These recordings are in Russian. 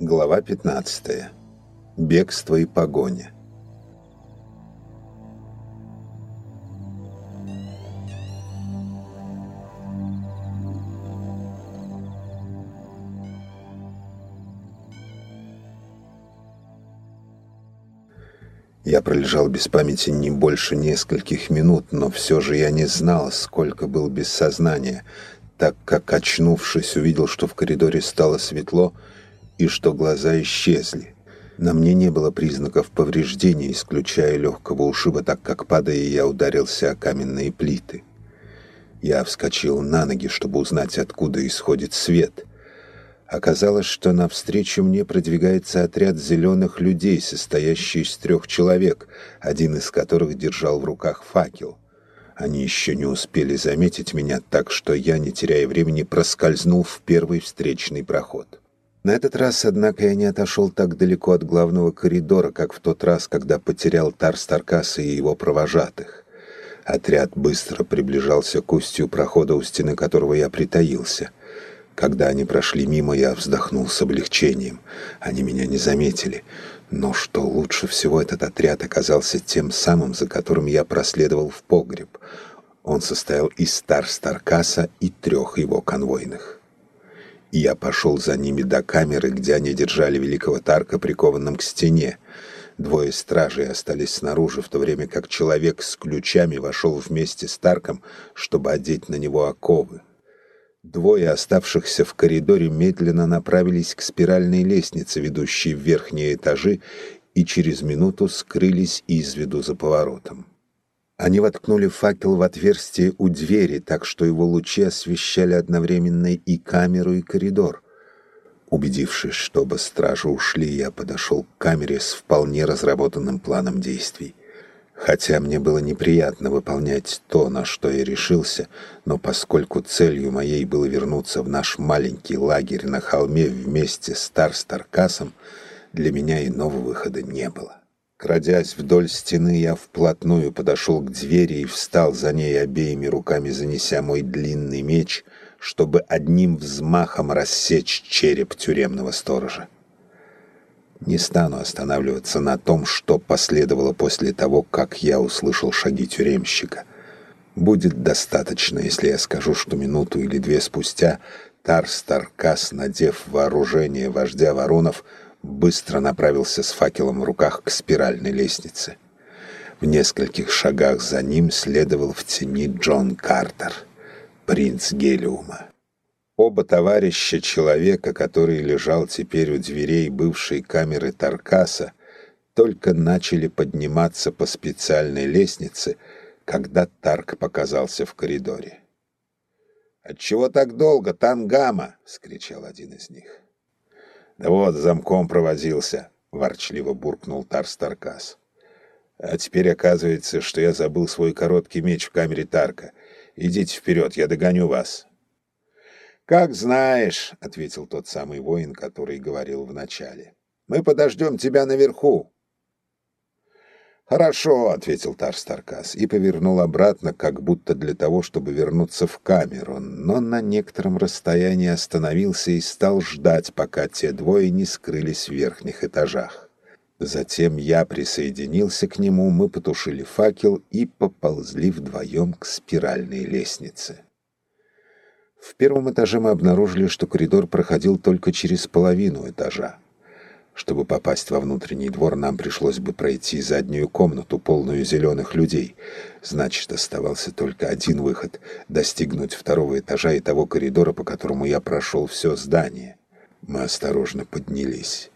Глава 15. Бегство и погоня. Я пролежал без памяти не больше нескольких минут, но все же я не знал, сколько был без сознания, так как, очнувшись, увидел, что в коридоре стало светло и что глаза исчезли. На мне не было признаков повреждений, исключая легкого ушиба, так как, падая, я ударился о каменные плиты. Я вскочил на ноги, чтобы узнать, откуда исходит свет. Оказалось, что навстречу мне продвигается отряд зеленых людей, состоящий из трех человек, один из которых держал в руках факел. Они еще не успели заметить меня, так что я, не теряя времени, проскользнул в первый встречный проход. На этот раз, однако, я не отошел так далеко от главного коридора, как в тот раз, когда потерял Тарс Таркаса и его провожатых. Отряд быстро приближался к устью прохода, у стены которого я притаился. Когда они прошли мимо, я вздохнул с облегчением. Они меня не заметили. Но что лучше всего, этот отряд оказался тем самым, за которым я проследовал в погреб. Он состоял из Тарс Таркаса и трех его конвойных и я пошел за ними до камеры, где они держали великого Тарка прикованным к стене. Двое стражей остались снаружи, в то время как человек с ключами вошел вместе с Тарком, чтобы одеть на него оковы. Двое оставшихся в коридоре медленно направились к спиральной лестнице, ведущей в верхние этажи, и через минуту скрылись из виду за поворотом. Они воткнули факел в отверстие у двери, так что его лучи освещали одновременно и камеру, и коридор. Убедившись, что оба стражи ушли, я подошел к камере с вполне разработанным планом действий. Хотя мне было неприятно выполнять то, на что я решился, но поскольку целью моей было вернуться в наш маленький лагерь на холме вместе с Тарстаркасом, для меня иного выхода не было. Крадясь вдоль стены, я вплотную подошел к двери и встал за ней обеими руками, занеся мой длинный меч, чтобы одним взмахом рассечь череп тюремного сторожа. Не стану останавливаться на том, что последовало после того, как я услышал шаги тюремщика. Будет достаточно, если я скажу, что минуту или две спустя Тарс Таркас, надев вооружение вождя воронов, быстро направился с факелом в руках к спиральной лестнице. В нескольких шагах за ним следовал в тени Джон Картер, принц Гелиума. Оба товарища человека, который лежал теперь у дверей бывшей камеры Таркаса, только начали подниматься по специальной лестнице, когда Тарк показался в коридоре. «Отчего так долго, Тангама?» — вскричал один из них. «Да вот, замком провозился», — ворчливо буркнул Тарс Таркас. «А теперь оказывается, что я забыл свой короткий меч в камере Тарка. Идите вперед, я догоню вас». «Как знаешь», — ответил тот самый воин, который говорил вначале. «Мы подождем тебя наверху». «Хорошо», — ответил Тарс Таркас и повернул обратно, как будто для того, чтобы вернуться в камеру, но на некотором расстоянии остановился и стал ждать, пока те двое не скрылись в верхних этажах. Затем я присоединился к нему, мы потушили факел и поползли вдвоем к спиральной лестнице. В первом этаже мы обнаружили, что коридор проходил только через половину этажа. Чтобы попасть во внутренний двор, нам пришлось бы пройти заднюю комнату, полную зеленых людей. Значит, оставался только один выход — достигнуть второго этажа и того коридора, по которому я прошел все здание. Мы осторожно поднялись.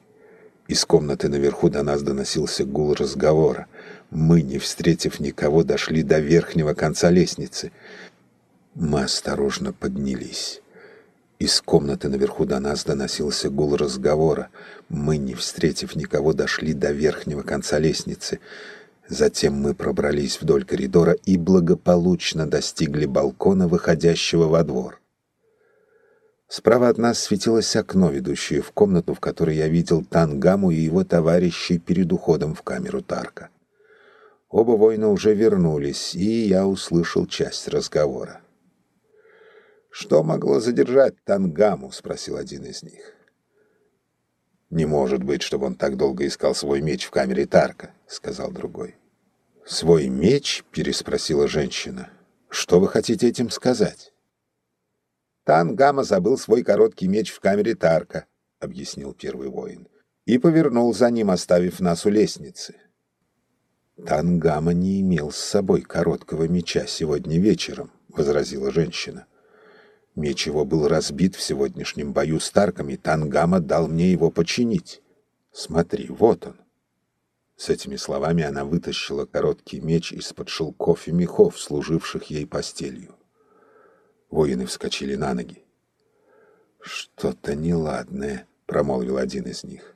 Из комнаты наверху до нас доносился гул разговора. Мы, не встретив никого, дошли до верхнего конца лестницы. Мы осторожно поднялись. Из комнаты наверху до нас доносился гул разговора. Мы, не встретив никого, дошли до верхнего конца лестницы. Затем мы пробрались вдоль коридора и благополучно достигли балкона, выходящего во двор. Справа от нас светилось окно, ведущее в комнату, в которой я видел Тангаму и его товарищей перед уходом в камеру Тарка. Оба воина уже вернулись, и я услышал часть разговора. «Что могло задержать Тангаму?» — спросил один из них. «Не может быть, чтобы он так долго искал свой меч в камере Тарка», — сказал другой. «Свой меч?» — переспросила женщина. «Что вы хотите этим сказать?» «Тангама забыл свой короткий меч в камере Тарка», — объяснил первый воин, и повернул за ним, оставив нас у лестницы. «Тангама не имел с собой короткого меча сегодня вечером», — возразила женщина. «Меч его был разбит в сегодняшнем бою с Тарками, Тангама дал мне его починить. Смотри, вот он». С этими словами она вытащила короткий меч из-под шелков и мехов, служивших ей постелью. Воины вскочили на ноги. «Что-то неладное», — промолвил один из них.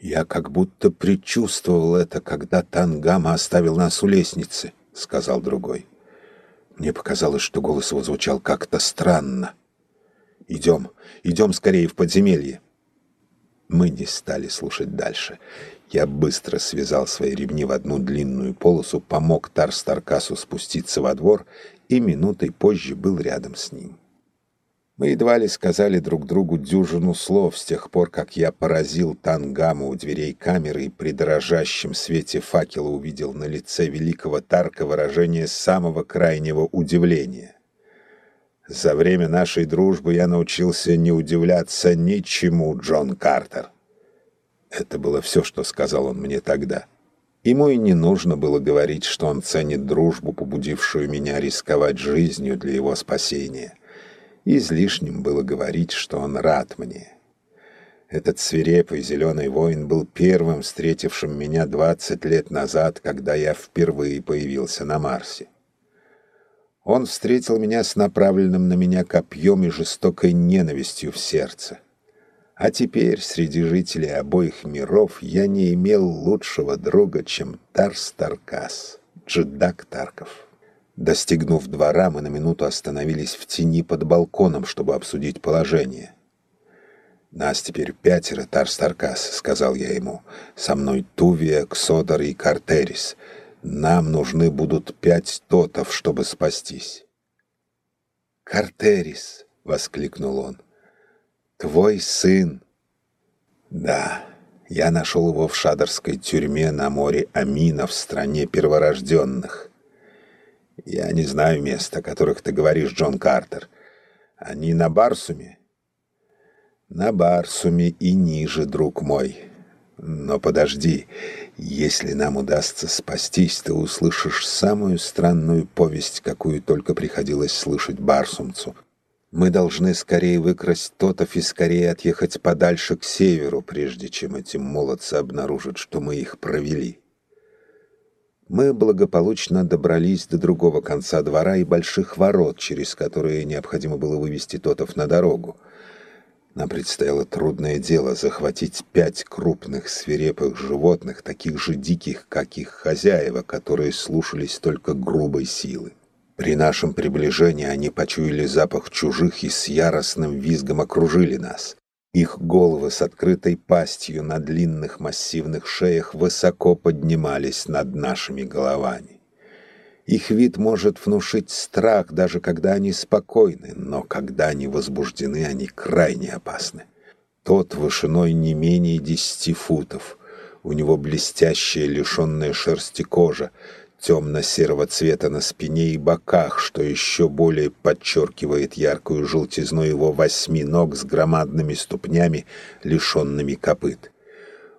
«Я как будто предчувствовал это, когда Тангама оставил нас у лестницы», — сказал другой. Мне показалось, что голос его звучал как-то странно. «Идем, идем скорее в подземелье». Мы не стали слушать дальше. Я быстро связал свои ремни в одну длинную полосу, помог Тарстаркасу спуститься во двор и минутой позже был рядом с ним. Мы едва ли сказали друг другу дюжину слов с тех пор, как я поразил тангаму у дверей камеры и при дрожащем свете факела увидел на лице великого Тарка выражение самого крайнего удивления. За время нашей дружбы я научился не удивляться ничему, Джон Картер. Это было все, что сказал он мне тогда. Ему и не нужно было говорить, что он ценит дружбу, побудившую меня рисковать жизнью для его спасения. Излишним было говорить, что он рад мне. Этот свирепый зеленый воин был первым встретившим меня двадцать лет назад, когда я впервые появился на Марсе. Он встретил меня с направленным на меня копьем и жестокой ненавистью в сердце. А теперь среди жителей обоих миров я не имел лучшего друга, чем Тарс Таркас, Джедак Тарков. Достигнув двора, мы на минуту остановились в тени под балконом, чтобы обсудить положение. «Нас теперь пятеро, Тарстаркас», — сказал я ему. «Со мной Тувия, Ксодор и Картерис. Нам нужны будут пять тотов, чтобы спастись». «Картерис!» — воскликнул он. «Твой сын!» «Да, я нашел его в шадарской тюрьме на море Амина в стране перворожденных. Я не знаю мест, о которых ты говоришь, Джон Картер. Они на Барсуме? На Барсуме и ниже, друг мой. Но подожди, если нам удастся спастись, ты услышишь самую странную повесть, какую только приходилось слышать барсумцу. Мы должны скорее выкрасть Тотов и скорее отъехать подальше к северу, прежде чем эти молодцы обнаружат, что мы их провели. Мы благополучно добрались до другого конца двора и больших ворот, через которые необходимо было вывести Тотов на дорогу. Нам предстояло трудное дело захватить пять крупных свирепых животных, таких же диких, как их хозяева, которые слушались только грубой силы. При нашем приближении они почуяли запах чужих и с яростным визгом окружили нас. Их головы с открытой пастью на длинных массивных шеях высоко поднимались над нашими головами. Их вид может внушить страх, даже когда они спокойны, но когда они возбуждены, они крайне опасны. Тот вышиной не менее десяти футов. У него блестящая, лишенная шерсти кожа, темно-серого цвета на спине и боках, что еще более подчеркивает яркую желтизну его восьми ног с громадными ступнями, лишенными копыт.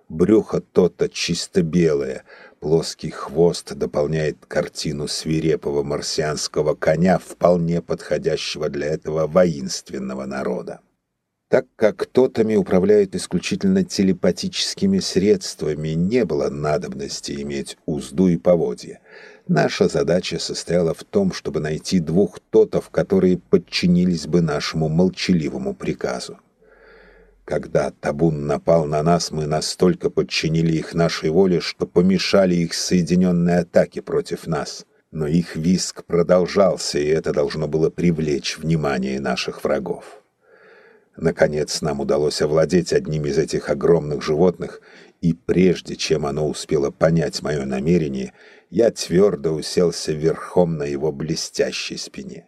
Брюхо то-то чисто белое, плоский хвост дополняет картину свирепого марсианского коня, вполне подходящего для этого воинственного народа. Так как тотами управляют исключительно телепатическими средствами, не было надобности иметь узду и поводья. Наша задача состояла в том, чтобы найти двух тотов, которые подчинились бы нашему молчаливому приказу. Когда табун напал на нас, мы настолько подчинили их нашей воле, что помешали их соединенной атаке против нас. Но их виск продолжался, и это должно было привлечь внимание наших врагов. Наконец нам удалось овладеть одним из этих огромных животных, и прежде чем оно успело понять мое намерение, я твердо уселся верхом на его блестящей спине.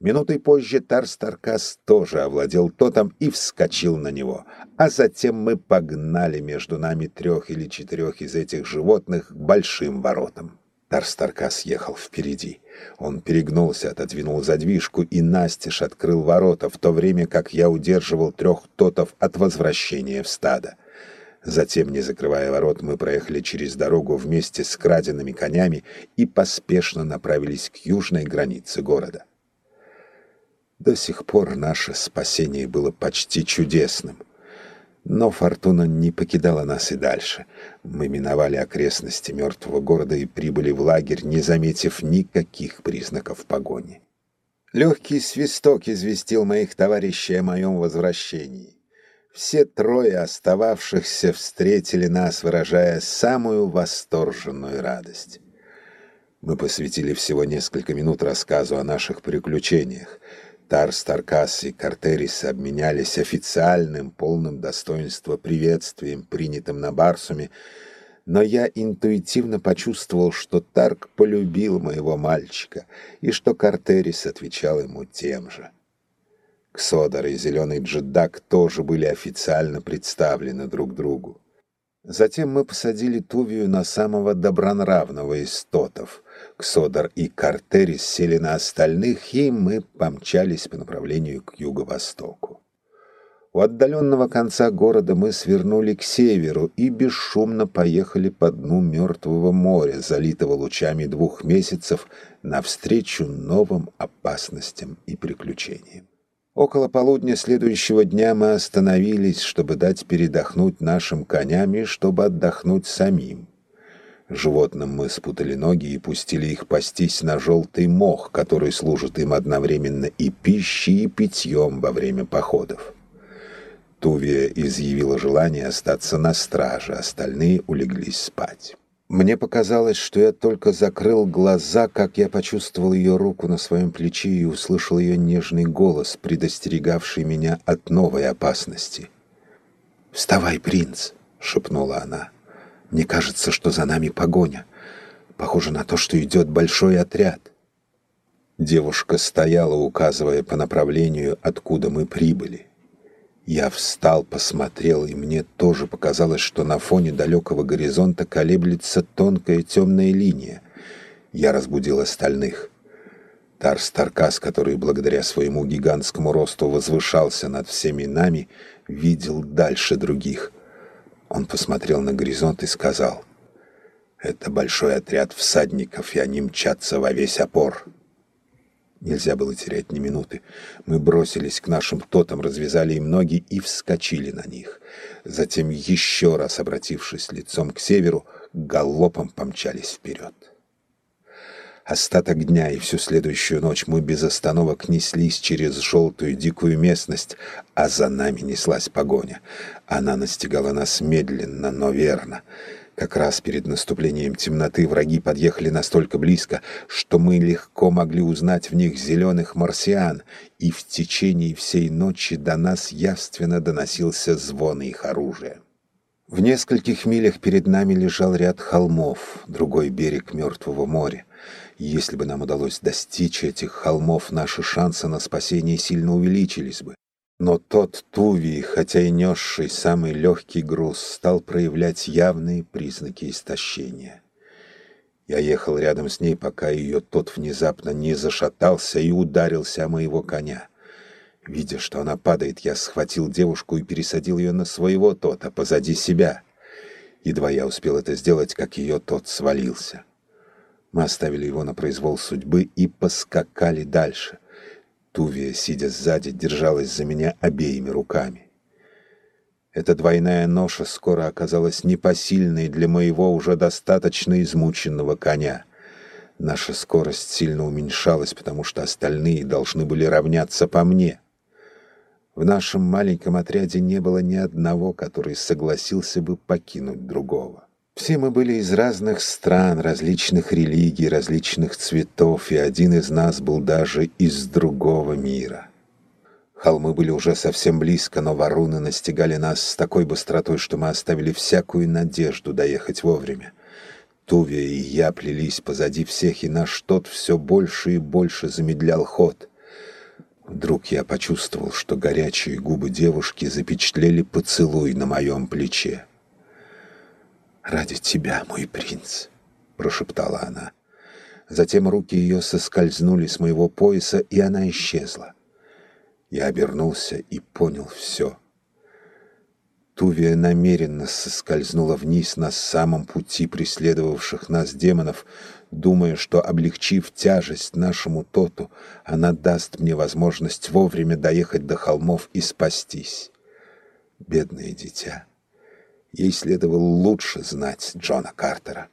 Минутой позже Тарстаркас тоже овладел тотом и вскочил на него, а затем мы погнали между нами трех или четырех из этих животных к большим воротам. Тарстаркас ехал впереди. Он перегнулся, отодвинул задвижку и настежь открыл ворота, в то время как я удерживал трех тотов от возвращения в стадо. Затем, не закрывая ворот, мы проехали через дорогу вместе с краденными конями и поспешно направились к южной границе города. До сих пор наше спасение было почти чудесным. Но фортуна не покидала нас и дальше. Мы миновали окрестности мертвого города и прибыли в лагерь, не заметив никаких признаков погони. Легкий свисток известил моих товарищей о моем возвращении. Все трое остававшихся встретили нас, выражая самую восторженную радость. Мы посвятили всего несколько минут рассказу о наших приключениях. Тарс, Таркас и Картерис обменялись официальным, полным достоинства приветствием, принятым на Барсуме, но я интуитивно почувствовал, что Тарк полюбил моего мальчика и что Картерис отвечал ему тем же. Ксодор и Зеленый Джедак тоже были официально представлены друг другу. Затем мы посадили Тувию на самого добронравного из тотов — Ксодор и Картерис сели на остальных, и мы помчались по направлению к юго-востоку. У отдаленного конца города мы свернули к северу и бесшумно поехали по дну Мертвого моря, залитого лучами двух месяцев, навстречу новым опасностям и приключениям. Около полудня следующего дня мы остановились, чтобы дать передохнуть нашим коням и чтобы отдохнуть самим. Животным мы спутали ноги и пустили их пастись на желтый мох, который служит им одновременно и пищей, и питьем во время походов. Тувия изъявила желание остаться на страже, остальные улеглись спать. Мне показалось, что я только закрыл глаза, как я почувствовал ее руку на своем плече и услышал ее нежный голос, предостерегавший меня от новой опасности. «Вставай, принц!» — шепнула она. Мне кажется, что за нами погоня. Похоже на то, что идет большой отряд. Девушка стояла, указывая по направлению, откуда мы прибыли. Я встал, посмотрел, и мне тоже показалось, что на фоне далекого горизонта колеблется тонкая темная линия. Я разбудил остальных. Тарс Таркас, который благодаря своему гигантскому росту возвышался над всеми нами, видел дальше других — он посмотрел на горизонт и сказал, «Это большой отряд всадников, и они мчатся во весь опор». Нельзя было терять ни минуты. Мы бросились к нашим тотам, развязали им ноги и вскочили на них. Затем, еще раз обратившись лицом к северу, галопом помчались вперед. Остаток дня и всю следующую ночь мы без остановок неслись через желтую дикую местность, а за нами неслась погоня. Она настигала нас медленно, но верно. Как раз перед наступлением темноты враги подъехали настолько близко, что мы легко могли узнать в них зеленых марсиан, и в течение всей ночи до нас явственно доносился звон их оружия. В нескольких милях перед нами лежал ряд холмов, другой берег Мертвого моря. Если бы нам удалось достичь этих холмов, наши шансы на спасение сильно увеличились бы. Но тот Туви, хотя и несший самый легкий груз, стал проявлять явные признаки истощения. Я ехал рядом с ней, пока ее тот внезапно не зашатался и ударился о моего коня. Видя, что она падает, я схватил девушку и пересадил ее на своего тота, позади себя. Едва я успел это сделать, как ее тот свалился. Мы оставили его на произвол судьбы и поскакали дальше. Тувия, сидя сзади, держалась за меня обеими руками. Эта двойная ноша скоро оказалась непосильной для моего уже достаточно измученного коня. Наша скорость сильно уменьшалась, потому что остальные должны были равняться по мне. В нашем маленьком отряде не было ни одного, который согласился бы покинуть другого. Все мы были из разных стран, различных религий, различных цветов, и один из нас был даже из другого мира. Холмы были уже совсем близко, но варуны настигали нас с такой быстротой, что мы оставили всякую надежду доехать вовремя. Тувия и я плелись позади всех, и наш тот все больше и больше замедлял ход. Вдруг я почувствовал, что горячие губы девушки запечатлели поцелуй на моем плече. «Ради тебя, мой принц!» — прошептала она. Затем руки ее соскользнули с моего пояса, и она исчезла. Я обернулся и понял все. Тувия намеренно соскользнула вниз на самом пути преследовавших нас демонов, думая, что, облегчив тяжесть нашему Тоту, она даст мне возможность вовремя доехать до холмов и спастись. Бедное дитя. Ей следовало лучше знать Джона Картера.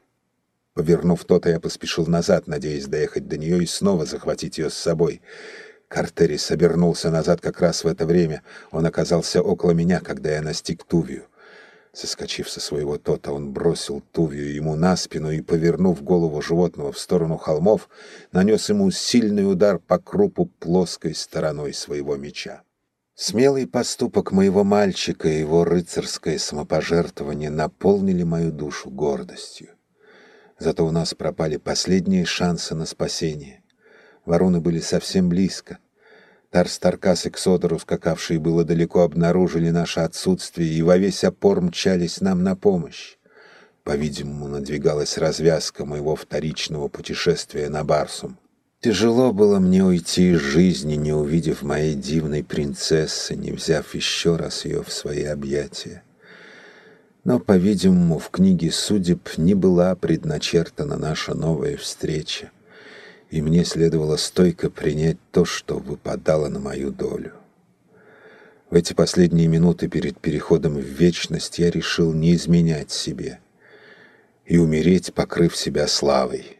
Повернув Тота, я поспешил назад, надеясь доехать до нее и снова захватить ее с собой — Картерис обернулся назад как раз в это время. Он оказался около меня, когда я настиг Тувию. Соскочив со своего тота, он бросил Тувию ему на спину и, повернув голову животного в сторону холмов, нанес ему сильный удар по крупу плоской стороной своего меча. Смелый поступок моего мальчика и его рыцарское самопожертвование наполнили мою душу гордостью. Зато у нас пропали последние шансы на спасение. Вороны были совсем близко. Тарстаркас и Ксодор, скакавшие было далеко, обнаружили наше отсутствие и во весь опор мчались нам на помощь. По-видимому, надвигалась развязка моего вторичного путешествия на Барсум. Тяжело было мне уйти из жизни, не увидев моей дивной принцессы, не взяв еще раз ее в свои объятия. Но, по-видимому, в книге судеб не была предначертана наша новая встреча и мне следовало стойко принять то, что выпадало на мою долю. В эти последние минуты перед переходом в вечность я решил не изменять себе и умереть, покрыв себя славой.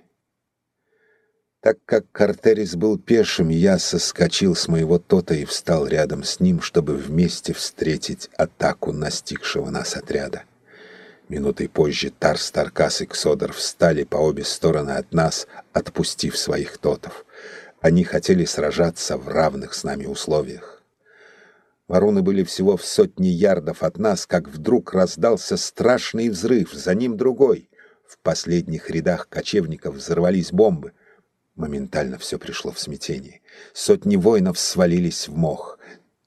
Так как Картерис был пешим, я соскочил с моего тота и встал рядом с ним, чтобы вместе встретить атаку настигшего нас отряда. Минутой позже Тарс, Таркас и Ксодор встали по обе стороны от нас, отпустив своих тотов. Они хотели сражаться в равных с нами условиях. Вороны были всего в сотне ярдов от нас, как вдруг раздался страшный взрыв, за ним другой. В последних рядах кочевников взорвались бомбы. Моментально все пришло в смятение. Сотни воинов свалились в мох.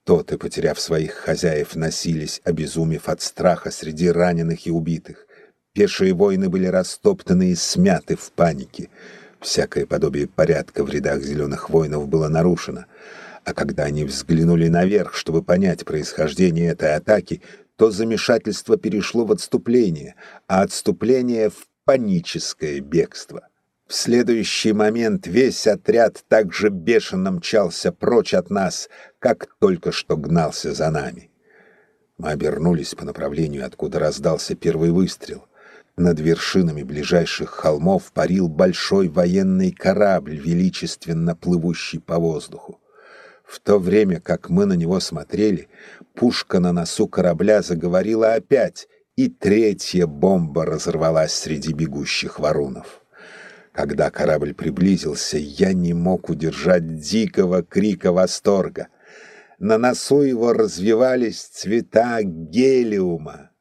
Тоты, потеряв своих хозяев, носились, обезумев от страха среди раненых и убитых. Пешие воины были растоптаны и смяты в панике. Всякое подобие порядка в рядах зеленых воинов было нарушено. А когда они взглянули наверх, чтобы понять происхождение этой атаки, то замешательство перешло в отступление, а отступление — в паническое бегство. В следующий момент весь отряд так же бешено мчался прочь от нас, как только что гнался за нами. Мы обернулись по направлению, откуда раздался первый выстрел. Над вершинами ближайших холмов парил большой военный корабль, величественно плывущий по воздуху. В то время, как мы на него смотрели, пушка на носу корабля заговорила опять, и третья бомба разорвалась среди бегущих варунов. Когда корабль приблизился, я не мог удержать дикого крика восторга. На носу его развивались цвета гелиума.